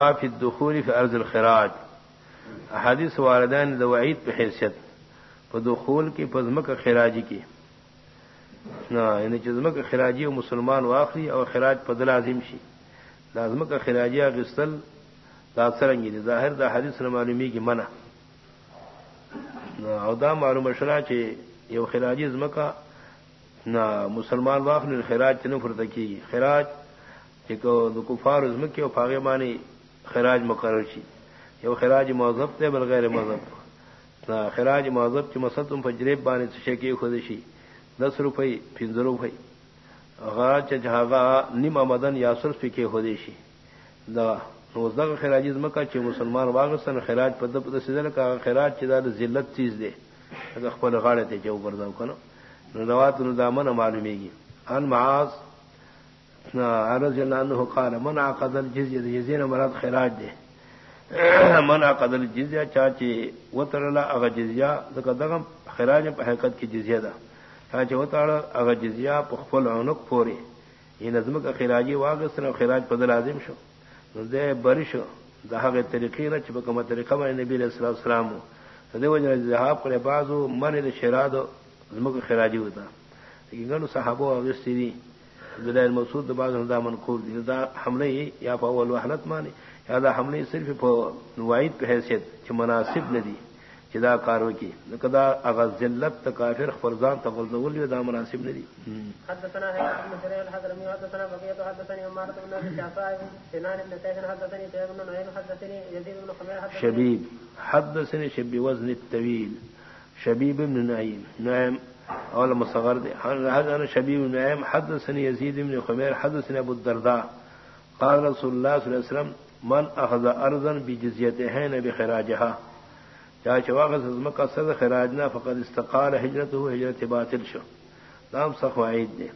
فی الدخول فی ارض الخراج. احادیث والدین دوعید پہ حیثیت پہ دخول کی پزمک خراجی کی نا یعنی جزمک خراجی و مسلمان واخری اور خراج پدل عظیم شی لازم کا خراجیہ غسل داسرنگی ظاہر دا حدیث معلومی کی منع. ادا معلوم شرا چ یہ خراجی ازم کا نہ مسلمان واخر خراج چن فرتکی خراج کفار ازم کی فاغ خراج مقرر شی یو خراج مذہب تے بل غیر مذہب خراج مذہب کی مسلم فجریب بانی شکی خودشی دس روپئی پنز روپئی خراج جہاگا نیم مدن یا صرف کے خودشی دا نوزدہ کا خراج مکا چ مسلمان واغستان خراج پد پد سیدل کا خراج چدا ذلت چیز دے اگر خپل غاڑے تے جو برداو کنو روات ندامن معلومی گی ان معاذ عرض اللہ عنہ قال، من عقد الجزیہ؟ جزیہ مراد خراج دے من عقد الجزیہ چاچی وطر لا اغا جزیہ دکا دغم خراج پہ حقیقت کی جزیہ دا چاچی وطر اغا جزیہ پہ خفل عنق پوری یہ نظم کا خراجی واغستن خراج پد لازم شو. دے برش دا غیر طریقی نہ چپ کم طریقہ میں نبی علیہ الصلوۃ والسلام دے وجہ ذہاب کرے بعضو من شراد زمک خراجی ہوتا لیکن گنو صحابہ اگستی دلائل موصود بعض ہندا منقول دی دا حملے یا فاول وحلت مانی. یا دا حملے صرف وعید پہ حیثیت چ مناسب ندی چدا کارو کی. کدا اغا ذلت کافر فرزان تقول ذول دا مناسب ندی. حدثنا ہے ابن جرير حدثنا حدثنا بقيه حدثني عمار بن ابي شعفاء سنان بن سيف حدثني سيف بن نعيم حدثني يزيد بن خمير حدثني شبيب حدثني شبي وزن الطويل شبيب بن نعيم نعيم اول مصغر دي حدثنا شبيب بن نعيم حدثني يزيد بن خمير حدثني ابو الدرداء. قال رسول الله صلى الله عليه وسلم، من اخذ ارضا بجزيتها بخراجها چاہے چواغ کا صد خراجنا فقط استقال ہجرت ہو ہجرت باطل شو. نام سخوائد دے.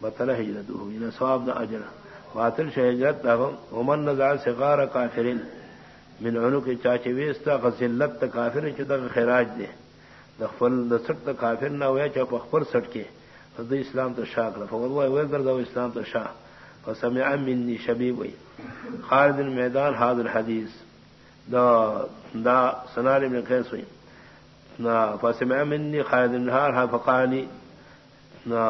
بطل ہجرت ہو یہ یعنی سواب نہ اجر. باطل شو، ہجرت عمن نظار سغار کافرین. من عنو کے چاچے ویستا، غزلت کافر چدا خراج دے. دخل دسٹ کافر نہ ہویا چاپ اخبر سٹ کے حد اسلام تو شاہ کر فقط وہ گردا اسلام تو شاہ فسمع منی شبیب وئی خالد میدان حاضر حدیث دا دا سنار ابن قیس ہوئی نا فاسمع منی خالد بن ہا فقانی. نا،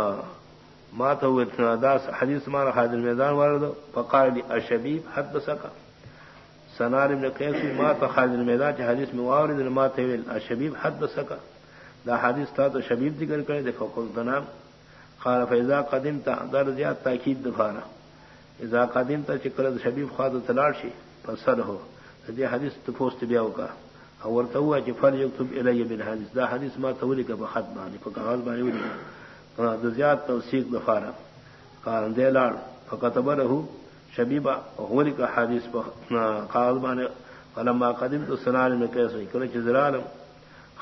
ما تو اتنا دا حدیث مارا خالد میدان ورد فقال لی اشبیب حد سکا سنار ابن قیس ہوئی ما تو خالد میدان چا حدیث میں وارد ما تو اشبیب حد سکا دا حدیث تا تو شبیب ذکر کرے دے فقل دنام قال فاذا قدمت در زیاد تاکید دفارا اذا قدمت چکر شبیب خواد تلاڑ شی فصل ہو دې حدیث ته پوسټ بیا وکا. او ورته وای چې فل یكتب الی بن حدیث دا حدیث ما ته ولیکه په خط باندې، په کاغذ باندې ولیکه. د زیات توثیق لپاره قال دې لاړ. فكتب له شبيبا ولیکه حدیث په کاغذ باندې. فلما قدمت سنان میں کیسے کله چې زرالم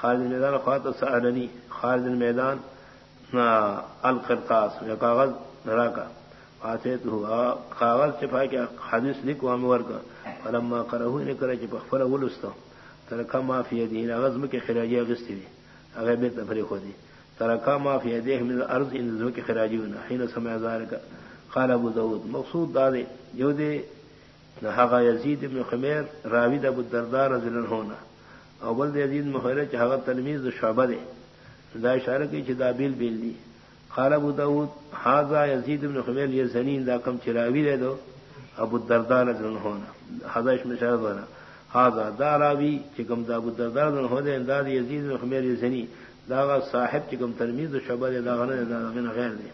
خالد میدان خاطر سالنی خالد میدان القرطاس، یا کاغذ دراکا آتے تو کاغذ چپا کے حدیث لکھو، ہم ورگا فلما کرہو نے کرے چپا فلا ولستا ترکا ما فی یدین غزم کے خراجی اغسطی دی۔ اگر میں بیت نفری خودی۔ ترکا ما فی یدیہ من الارض ان ذو کے خراجی ہونا۔ حین سمع ذارکا قال ابو داود، مقصود دا دادے جو دے حقا یزید ابن خمیر راوید ابو الدردار رضی اللہ ہونا۔ اول دے یزید مخیر چاہا تلمیز شعبہ دے دا اشارہ کی چھ دا بیل بیل دی. قال ابو داود، هذا يزيد بن خميل يزنين ذا كم چراوی دے دو، ابو الدرداء نزل ہونا هذا اس میں شاید ہونا هذا، دا راوی چکم دا ابو الدرداء نزل ہونا انداد يزيد بن خميل يزنين دا صاحب چکم تلمیذ شعبہ دے دا غنہ دا غنہ غیر دے